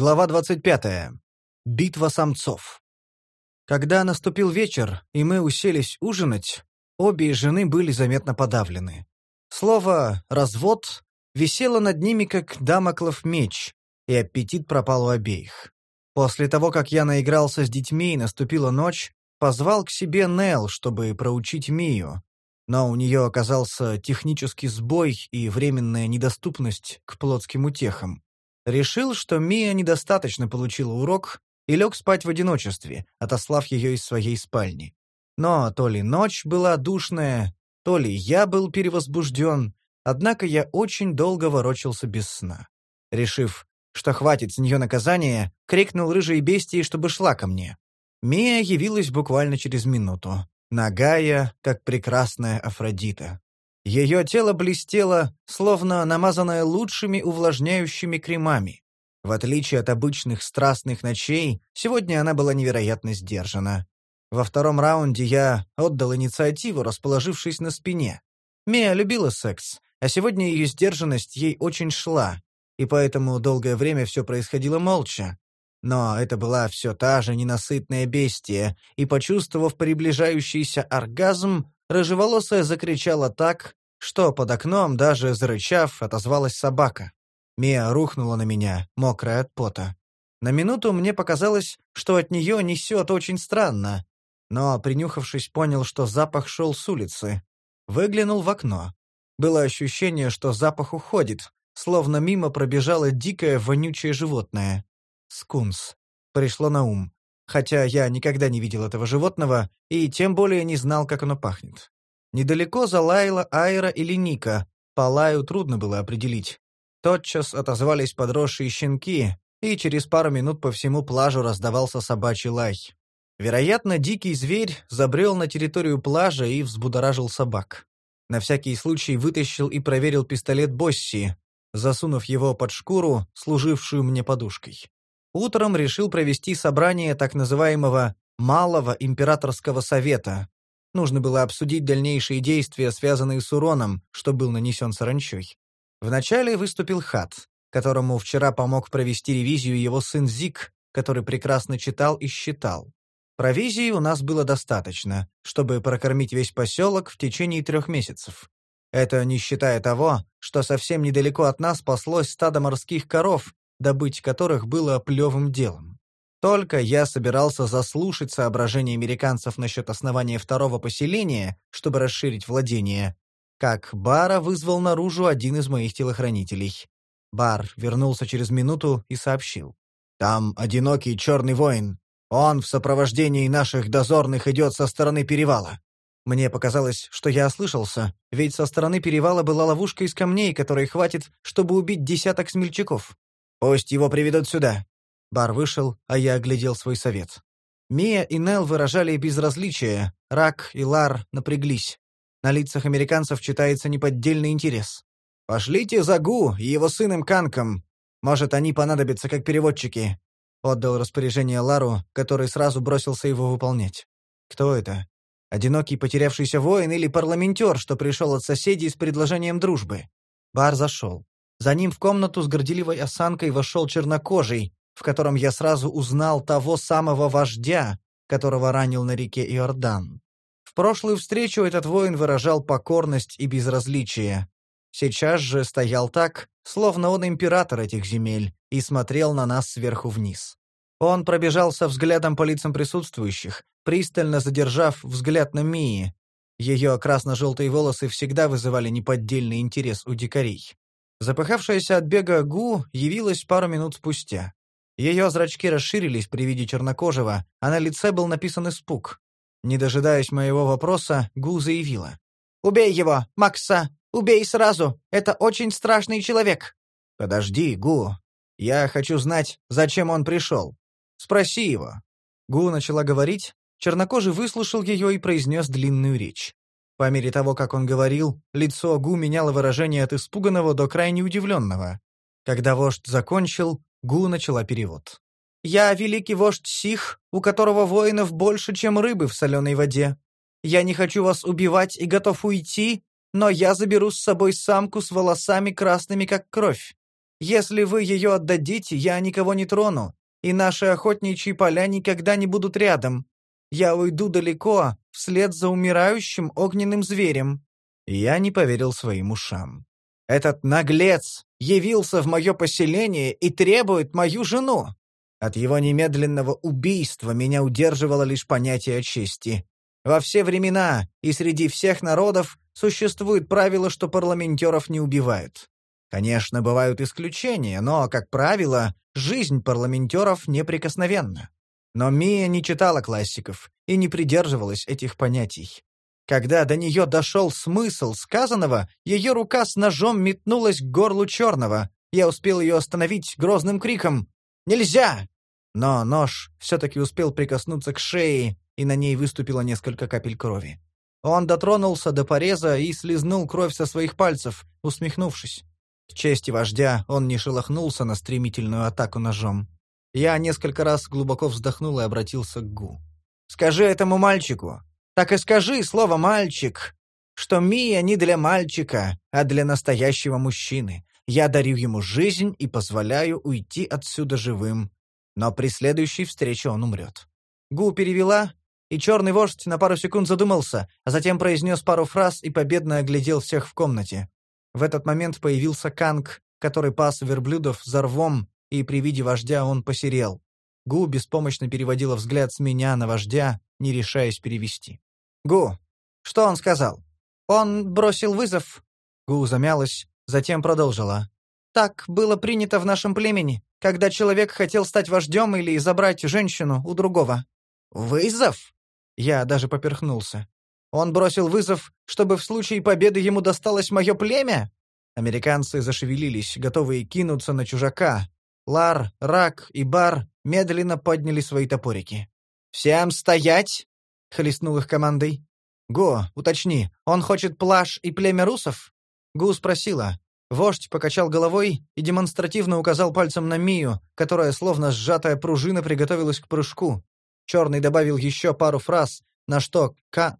Глава 25. Битва самцов. Когда наступил вечер, и мы уселись ужинать, обе жены были заметно подавлены. Слово «развод» висело над ними, как дамоклов меч, и аппетит пропал у обеих. После того, как я наигрался с детьми и наступила ночь, позвал к себе Нел, чтобы проучить Мию, но у нее оказался технический сбой и временная недоступность к плотским утехам. Решил, что Мия недостаточно получила урок и лег спать в одиночестве, отослав ее из своей спальни. Но то ли ночь была душная, то ли я был перевозбужден, однако я очень долго ворочался без сна. Решив, что хватит с нее наказания, крикнул рыжей бестии, чтобы шла ко мне. Мия явилась буквально через минуту, нагая, как прекрасная Афродита. Ее тело блестело, словно намазанное лучшими увлажняющими кремами. В отличие от обычных страстных ночей, сегодня она была невероятно сдержана. Во втором раунде я отдал инициативу, расположившись на спине. Мия любила секс, а сегодня ее сдержанность ей очень шла, и поэтому долгое время все происходило молча. Но это была все та же ненасытная бестия, и, почувствовав приближающийся оргазм, рыжеволосая закричала так, что под окном, даже зарычав, отозвалась собака. Мия рухнула на меня, мокрая от пота. На минуту мне показалось, что от нее несет очень странно, но, принюхавшись, понял, что запах шел с улицы. Выглянул в окно. Было ощущение, что запах уходит, словно мимо пробежало дикое вонючее животное. Скунс. Пришло на ум. Хотя я никогда не видел этого животного и тем более не знал, как оно пахнет. Недалеко залаяла Айра или Ника. По лаю трудно было определить. Тотчас отозвались подросшие щенки, и через пару минут по всему плажу раздавался собачий лай. Вероятно, дикий зверь забрел на территорию плажа и взбудоражил собак. На всякий случай вытащил и проверил пистолет Босси, засунув его под шкуру, служившую мне подушкой. Утром решил провести собрание так называемого «Малого императорского совета». Нужно было обсудить дальнейшие действия, связанные с уроном, что был нанесен саранчой. Вначале выступил Хат, которому вчера помог провести ревизию его сын Зик, который прекрасно читал и считал. Провизии у нас было достаточно, чтобы прокормить весь поселок в течение трех месяцев. Это не считая того, что совсем недалеко от нас паслось стадо морских коров, добыть которых было плевым делом. Только я собирался заслушать соображения американцев насчет основания второго поселения, чтобы расширить владение, как Бара вызвал наружу один из моих телохранителей. Бар вернулся через минуту и сообщил. «Там одинокий черный воин. Он в сопровождении наших дозорных идет со стороны перевала. Мне показалось, что я ослышался, ведь со стороны перевала была ловушка из камней, которой хватит, чтобы убить десяток смельчаков. Пусть его приведут сюда. Бар вышел, а я оглядел свой совет. Мия и Нел выражали безразличие, Рак и Лар напряглись. На лицах американцев читается неподдельный интерес. «Пошлите за Гу и его сыном Канком. Может, они понадобятся как переводчики. Отдал распоряжение Лару, который сразу бросился его выполнять. Кто это? Одинокий потерявшийся воин или парламентер, что пришел от соседей с предложением дружбы? Бар зашел. За ним в комнату с горделивой осанкой вошел чернокожий, в котором я сразу узнал того самого вождя, которого ранил на реке Иордан. В прошлую встречу этот воин выражал покорность и безразличие. Сейчас же стоял так, словно он император этих земель, и смотрел на нас сверху вниз. Он пробежался взглядом по лицам присутствующих, пристально задержав взгляд на Мии. Ее красно-желтые волосы всегда вызывали неподдельный интерес у дикарей. Запыхавшаяся от бега Гу явилась пару минут спустя. Ее зрачки расширились при виде чернокожего, а на лице был написан испуг. Не дожидаясь моего вопроса, Гу заявила. «Убей его, Макса! Убей сразу! Это очень страшный человек!» «Подожди, Гу. Я хочу знать, зачем он пришел. Спроси его». Гу начала говорить, чернокожий выслушал ее и произнес длинную речь. По мере того, как он говорил, лицо Гу меняло выражение от испуганного до крайне удивленного. Когда вождь закончил, Гу начала перевод. «Я великий вождь Сих, у которого воинов больше, чем рыбы в соленой воде. Я не хочу вас убивать и готов уйти, но я заберу с собой самку с волосами красными, как кровь. Если вы ее отдадите, я никого не трону, и наши охотничьи поля никогда не будут рядом. Я уйду далеко, вслед за умирающим огненным зверем». Я не поверил своим ушам. «Этот наглец явился в мое поселение и требует мою жену!» От его немедленного убийства меня удерживало лишь понятие чести. Во все времена и среди всех народов существует правило, что парламентеров не убивают. Конечно, бывают исключения, но, как правило, жизнь парламентеров неприкосновенна. Но Мия не читала классиков и не придерживалась этих понятий. Когда до нее дошел смысл сказанного, ее рука с ножом метнулась к горлу черного. Я успел ее остановить грозным криком «Нельзя!». Но нож все-таки успел прикоснуться к шее, и на ней выступило несколько капель крови. Он дотронулся до пореза и слезнул кровь со своих пальцев, усмехнувшись. К чести вождя он не шелохнулся на стремительную атаку ножом. Я несколько раз глубоко вздохнул и обратился к Гу. «Скажи этому мальчику, так и скажи слово «мальчик», что Мия не для мальчика, а для настоящего мужчины. Я дарю ему жизнь и позволяю уйти отсюда живым. Но при следующей встрече он умрет». Гу перевела, и черный вождь на пару секунд задумался, а затем произнес пару фраз и победно оглядел всех в комнате. В этот момент появился Канг, который пас верблюдов за рвом, и при виде вождя он посерел. Гу беспомощно переводила взгляд с меня на вождя, не решаясь перевести. «Гу, что он сказал?» «Он бросил вызов». Гу замялась, затем продолжила. «Так было принято в нашем племени, когда человек хотел стать вождем или забрать женщину у другого». «Вызов?» Я даже поперхнулся. Он бросил вызов, чтобы в случае победы ему досталось мое племя? Американцы зашевелились, готовые кинуться на чужака. Лар, Рак и Бар медленно подняли свои топорики. «Всем стоять!» — хлестнул их командой. «Го, уточни, он хочет плаш и племя русов?» Гу спросила. Вождь покачал головой и демонстративно указал пальцем на Мию, которая, словно сжатая пружина, приготовилась к прыжку. Черный добавил еще пару фраз, на что Ка...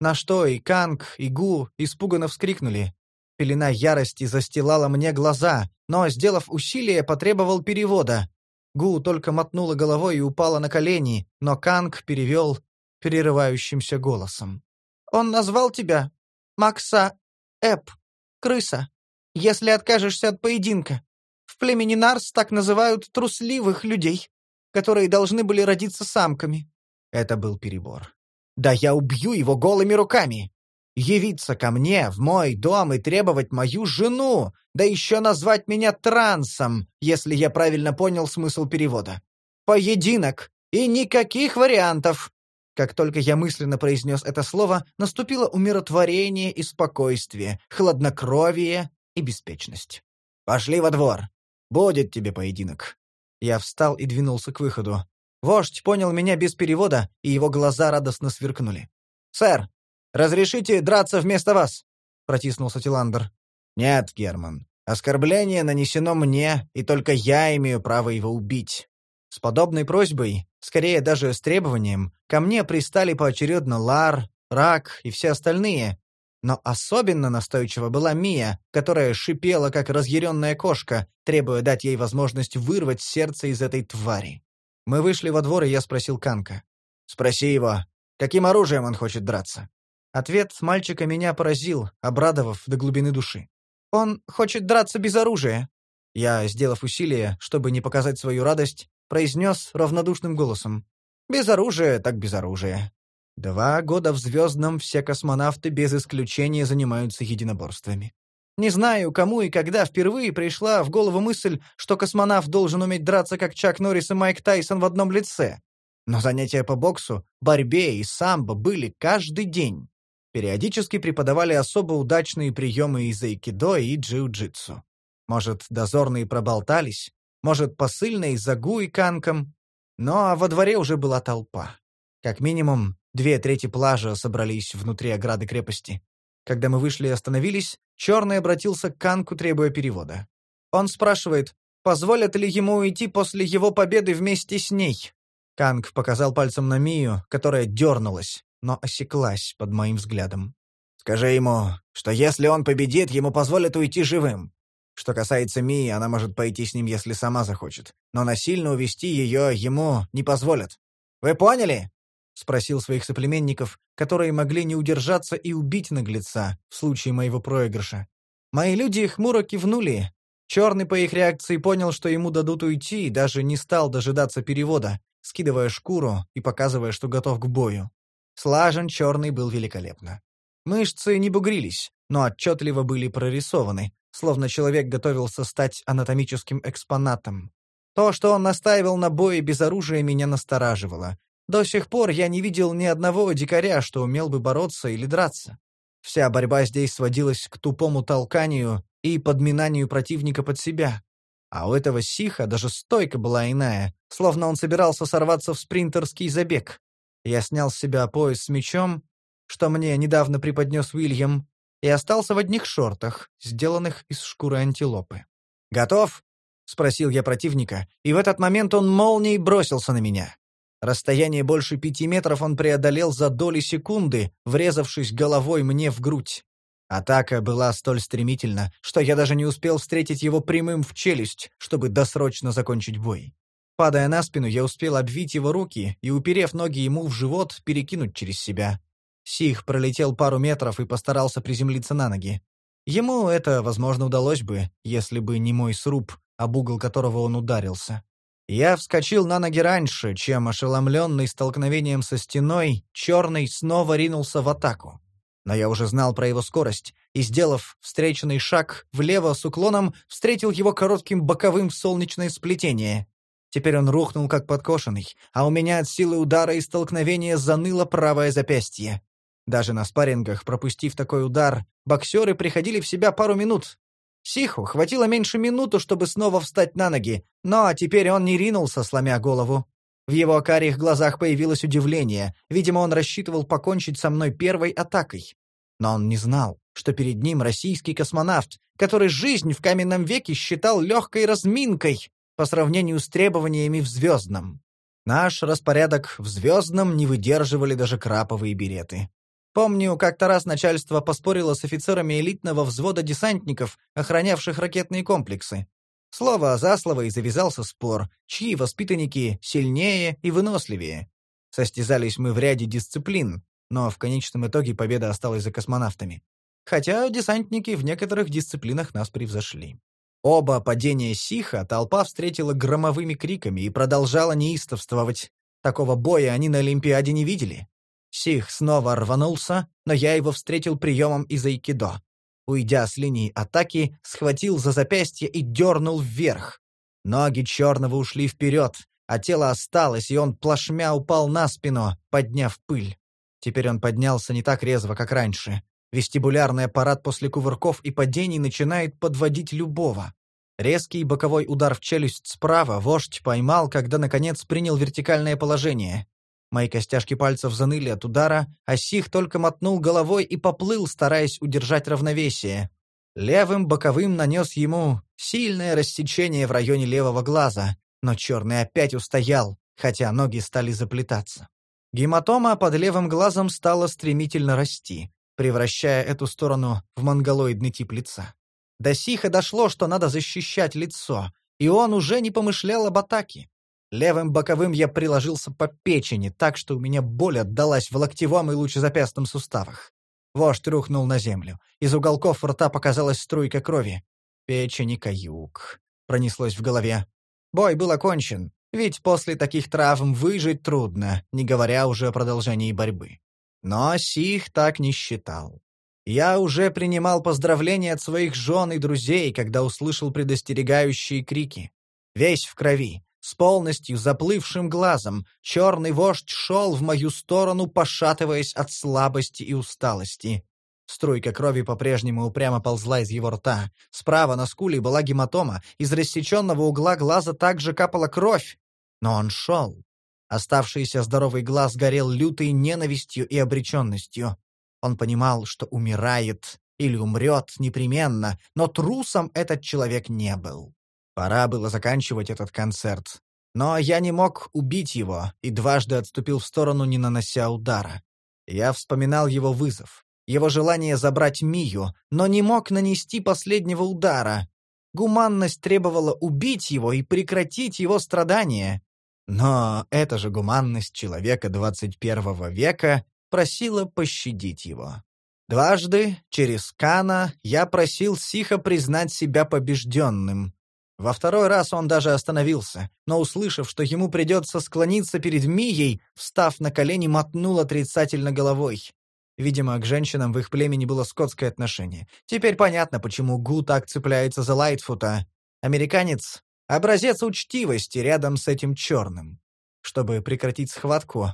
На что и Канг, и Гу испуганно вскрикнули. Пелена ярости застилала мне глаза, но, сделав усилие, потребовал перевода. Гу только мотнула головой и упала на колени, но Канг перевел перерывающимся голосом. «Он назвал тебя Макса Эп, крыса, если откажешься от поединка. В племени Нарс так называют трусливых людей которые должны были родиться самками. Это был перебор. Да я убью его голыми руками! Явиться ко мне в мой дом и требовать мою жену, да еще назвать меня трансом, если я правильно понял смысл перевода. Поединок! И никаких вариантов! Как только я мысленно произнес это слово, наступило умиротворение и спокойствие, хладнокровие и беспечность. «Пошли во двор. Будет тебе поединок». Я встал и двинулся к выходу. Вождь понял меня без перевода, и его глаза радостно сверкнули. «Сэр, разрешите драться вместо вас?» — протиснулся Тиландер. «Нет, Герман. Оскорбление нанесено мне, и только я имею право его убить». С подобной просьбой, скорее даже с требованием, ко мне пристали поочередно Лар, Рак и все остальные, но особенно настойчива была Мия, которая шипела, как разъяренная кошка, требуя дать ей возможность вырвать сердце из этой твари. Мы вышли во двор, и я спросил Канка. «Спроси его, каким оружием он хочет драться?» Ответ мальчика меня поразил, обрадовав до глубины души. «Он хочет драться без оружия». Я, сделав усилие, чтобы не показать свою радость, произнес равнодушным голосом. «Без оружия, так без оружия. Два года в «Звездном» все космонавты без исключения занимаются единоборствами. Не знаю, кому и когда впервые пришла в голову мысль, что космонавт должен уметь драться, как Чак Норрис и Майк Тайсон в одном лице. Но занятия по боксу, борьбе и самбо были каждый день. Периодически преподавали особо удачные приемы из айкидо и джиу-джитсу. Может, дозорные проболтались, может, посыльные за гу и канком. Но во дворе уже была толпа. Как минимум, Две трети плажа собрались внутри ограды крепости. Когда мы вышли и остановились, Черный обратился к Канку, требуя перевода. Он спрашивает, позволят ли ему уйти после его победы вместе с ней. Канг показал пальцем на Мию, которая дернулась, но осеклась под моим взглядом. «Скажи ему, что если он победит, ему позволят уйти живым. Что касается Мии, она может пойти с ним, если сама захочет. Но насильно увести ее ему не позволят. Вы поняли? — спросил своих соплеменников, которые могли не удержаться и убить наглеца в случае моего проигрыша. Мои люди хмуро кивнули. Черный по их реакции понял, что ему дадут уйти, и даже не стал дожидаться перевода, скидывая шкуру и показывая, что готов к бою. Слажен черный был великолепно. Мышцы не бугрились, но отчетливо были прорисованы, словно человек готовился стать анатомическим экспонатом. То, что он настаивал на бое без оружия, меня настораживало. До сих пор я не видел ни одного дикаря, что умел бы бороться или драться. Вся борьба здесь сводилась к тупому толканию и подминанию противника под себя. А у этого сиха даже стойка была иная, словно он собирался сорваться в спринтерский забег. Я снял с себя пояс с мечом, что мне недавно преподнес Уильям, и остался в одних шортах, сделанных из шкуры антилопы. «Готов?» — спросил я противника, и в этот момент он молнией бросился на меня. Расстояние больше пяти метров он преодолел за доли секунды, врезавшись головой мне в грудь. Атака была столь стремительна, что я даже не успел встретить его прямым в челюсть, чтобы досрочно закончить бой. Падая на спину, я успел обвить его руки и, уперев ноги ему в живот, перекинуть через себя. Сих пролетел пару метров и постарался приземлиться на ноги. Ему это, возможно, удалось бы, если бы не мой сруб, об угол которого он ударился. Я вскочил на ноги раньше, чем, ошеломленный столкновением со стеной, черный снова ринулся в атаку. Но я уже знал про его скорость, и, сделав встречный шаг влево с уклоном, встретил его коротким боковым в солнечное сплетение. Теперь он рухнул как подкошенный, а у меня от силы удара и столкновения заныло правое запястье. Даже на спаррингах, пропустив такой удар, боксеры приходили в себя пару минут, Сиху хватило меньше минуты, чтобы снова встать на ноги, но теперь он не ринулся, сломя голову. В его карих глазах появилось удивление, видимо, он рассчитывал покончить со мной первой атакой. Но он не знал, что перед ним российский космонавт, который жизнь в каменном веке считал легкой разминкой по сравнению с требованиями в звездном. Наш распорядок в звездном не выдерживали даже краповые береты. Помню, как-то раз начальство поспорило с офицерами элитного взвода десантников, охранявших ракетные комплексы. Слово за слово и завязался спор, чьи воспитанники сильнее и выносливее. Состязались мы в ряде дисциплин, но в конечном итоге победа осталась за космонавтами. Хотя десантники в некоторых дисциплинах нас превзошли. Оба падения Сиха толпа встретила громовыми криками и продолжала неистовствовать. Такого боя они на Олимпиаде не видели. Сих снова рванулся, но я его встретил приемом из айкидо. Уйдя с линии атаки, схватил за запястье и дернул вверх. Ноги черного ушли вперед, а тело осталось, и он плашмя упал на спину, подняв пыль. Теперь он поднялся не так резво, как раньше. Вестибулярный аппарат после кувырков и падений начинает подводить любого. Резкий боковой удар в челюсть справа вождь поймал, когда, наконец, принял вертикальное положение. Мои костяшки пальцев заныли от удара, а Сих только мотнул головой и поплыл, стараясь удержать равновесие. Левым боковым нанес ему сильное рассечение в районе левого глаза, но черный опять устоял, хотя ноги стали заплетаться. Гематома под левым глазом стала стремительно расти, превращая эту сторону в монголоидный тип лица. До Сиха дошло, что надо защищать лицо, и он уже не помышлял об атаке. Левым боковым я приложился по печени, так что у меня боль отдалась в локтевом и лучезапястном суставах. Вождь рухнул на землю. Из уголков рта показалась струйка крови. «Печени каюк», — пронеслось в голове. Бой был окончен, ведь после таких травм выжить трудно, не говоря уже о продолжении борьбы. Но Сих так не считал. Я уже принимал поздравления от своих жен и друзей, когда услышал предостерегающие крики. Весь в крови, с полностью заплывшим глазом черный вождь шел в мою сторону, пошатываясь от слабости и усталости. Струйка крови по-прежнему упрямо ползла из его рта. Справа на скуле была гематома, из рассеченного угла глаза также капала кровь. Но он шел. Оставшийся здоровый глаз горел лютой ненавистью и обреченностью. Он понимал, что умирает или умрет непременно, но трусом этот человек не был. Пора было заканчивать этот концерт. Но я не мог убить его и дважды отступил в сторону, не нанося удара. Я вспоминал его вызов, его желание забрать Мию, но не мог нанести последнего удара. гуманность требовала убить его и прекратить его страдания. Но эта же гуманность человека 21 века просила пощадить его. Дважды, через Кана, я просил Сиха признать себя побежденным. Во второй раз он даже остановился, но, услышав, что ему придется склониться перед Мией, встав на колени, мотнул отрицательно головой. Видимо, к женщинам в их племени было скотское отношение. Теперь понятно, почему Гу так цепляется за Лайтфута. Американец — образец учтивости рядом с этим черным. Чтобы прекратить схватку,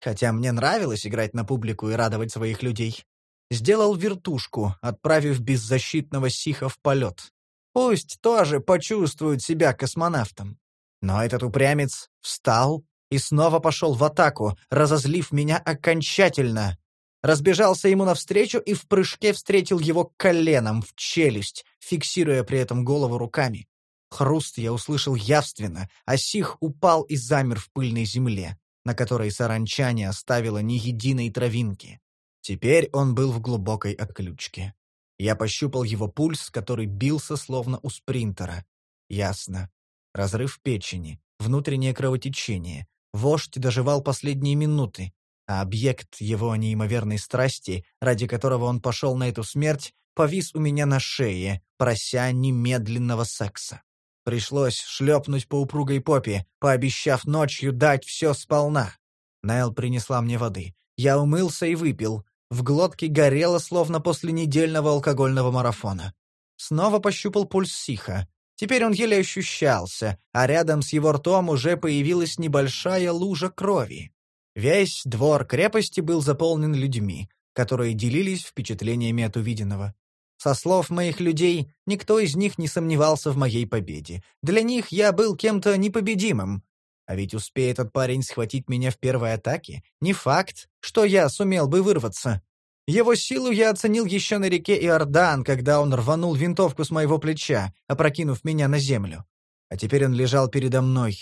хотя мне нравилось играть на публику и радовать своих людей, сделал вертушку, отправив беззащитного Сиха в полет. Пусть тоже почувствует себя космонавтом. Но этот упрямец встал и снова пошел в атаку, разозлив меня окончательно разбежался ему навстречу и в прыжке встретил его коленом в челюсть, фиксируя при этом голову руками. Хруст я услышал явственно, а Сих упал и замер в пыльной земле, на которой саранча не оставила ни единой травинки. Теперь он был в глубокой отключке. Я пощупал его пульс, который бился словно у спринтера. Ясно. Разрыв печени, внутреннее кровотечение. Вождь доживал последние минуты а объект его неимоверной страсти, ради которого он пошел на эту смерть, повис у меня на шее, прося немедленного секса. Пришлось шлепнуть по упругой попе, пообещав ночью дать все сполна. Найл принесла мне воды. Я умылся и выпил. В глотке горело, словно после недельного алкогольного марафона. Снова пощупал пульс Сиха. Теперь он еле ощущался, а рядом с его ртом уже появилась небольшая лужа крови. Весь двор крепости был заполнен людьми, которые делились впечатлениями от увиденного. Со слов моих людей, никто из них не сомневался в моей победе. Для них я был кем-то непобедимым. А ведь успеет этот парень схватить меня в первой атаке, не факт, что я сумел бы вырваться. Его силу я оценил еще на реке Иордан, когда он рванул винтовку с моего плеча, опрокинув меня на землю. А теперь он лежал передо мной,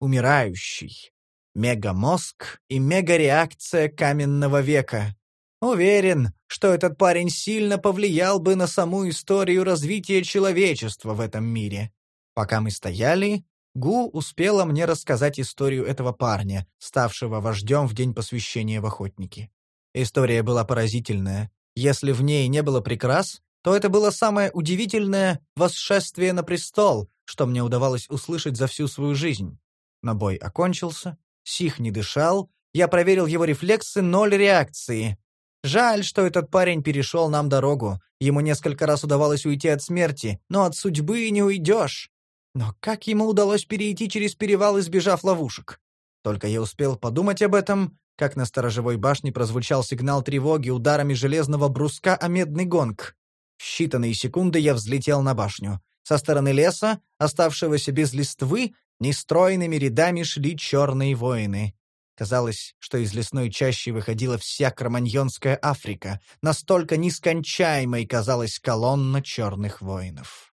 умирающий, Мегамозг и мегареакция каменного века. Уверен, что этот парень сильно повлиял бы на саму историю развития человечества в этом мире. Пока мы стояли, Гу успела мне рассказать историю этого парня, ставшего вождем в день посвящения в охотники. История была поразительная. Если в ней не было прикрас, то это было самое удивительное восшествие на престол, что мне удавалось услышать за всю свою жизнь. Но бой окончился, Сих не дышал, я проверил его рефлексы, ноль реакции. Жаль, что этот парень перешел нам дорогу. Ему несколько раз удавалось уйти от смерти, но от судьбы не уйдешь. Но как ему удалось перейти через перевал, избежав ловушек? Только я успел подумать об этом, как на сторожевой башне прозвучал сигнал тревоги ударами железного бруска о медный гонг. В считанные секунды я взлетел на башню. Со стороны леса, оставшегося без листвы, Нестройными рядами шли черные воины. Казалось, что из лесной чащи выходила вся Кроманьонская Африка, настолько нескончаемой казалась колонна черных воинов.